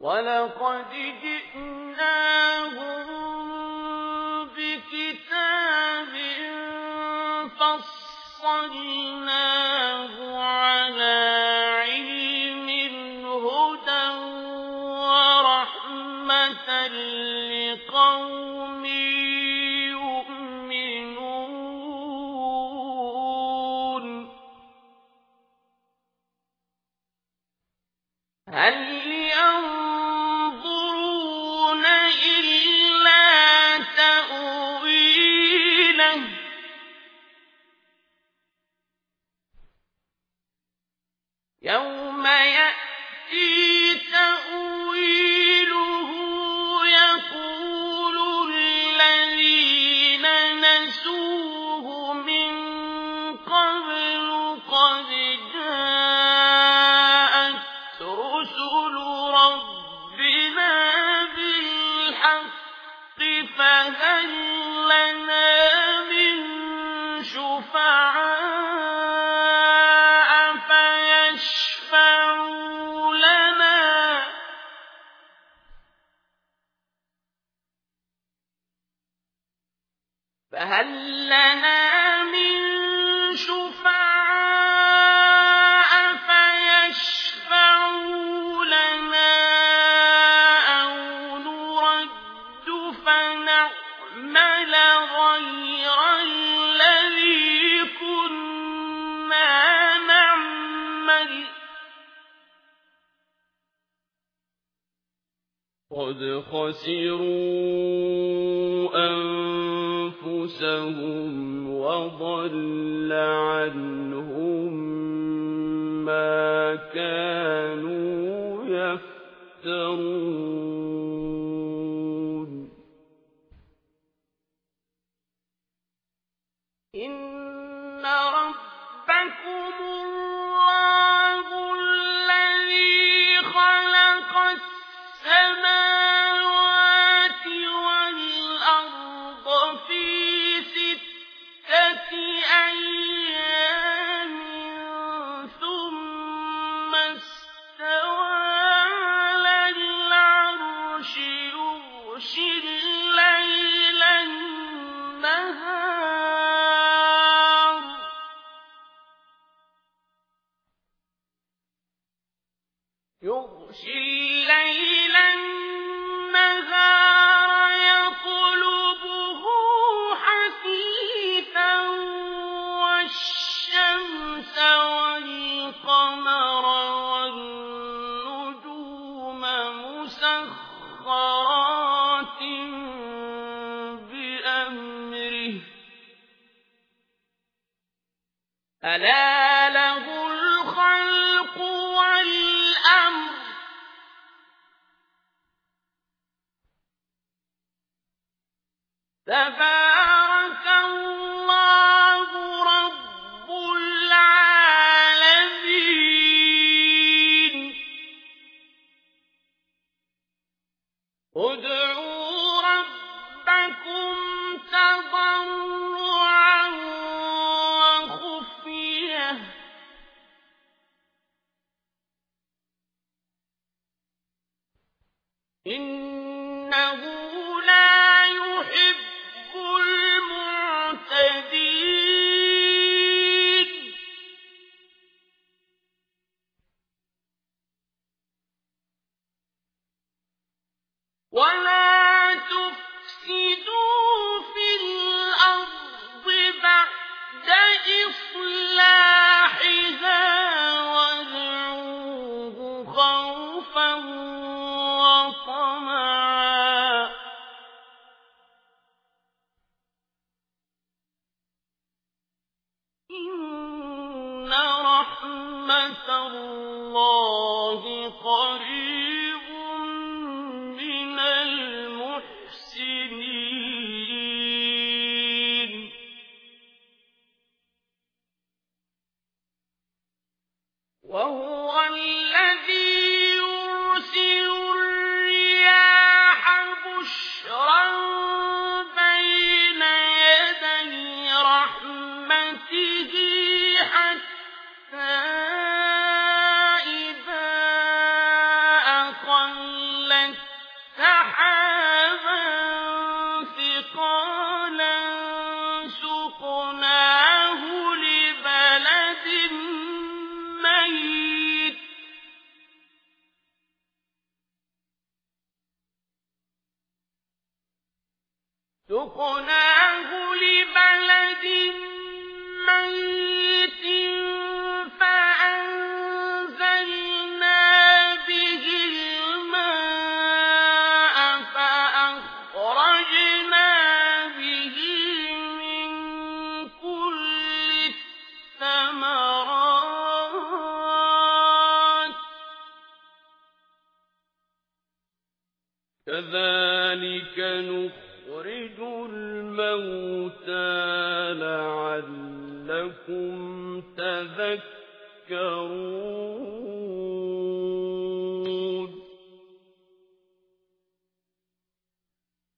ولقد جئناهم جاءت رسل ربنا بالحق فهل لنا من شفعاء فهل لنا قد خسروا أن أنفسهم وضل عنهم ما كانوا يفترون. إن ربكم الله الذي خلق السماوات حثيثا والشمس والقمر والنجوم مسخرات بأمره. ألا له تبارك الله رب العالمين. ادعوا ربكم تضرعا وخفية. إنه ولا تفسدوا في الأرض بعد إصلاحها وادعوه خوفا وطمعا إن الله قريب فسقناه لبلد ميت. سقناه لبلد ميت. كذلك نخرج الموتى لعلكم تذكرون.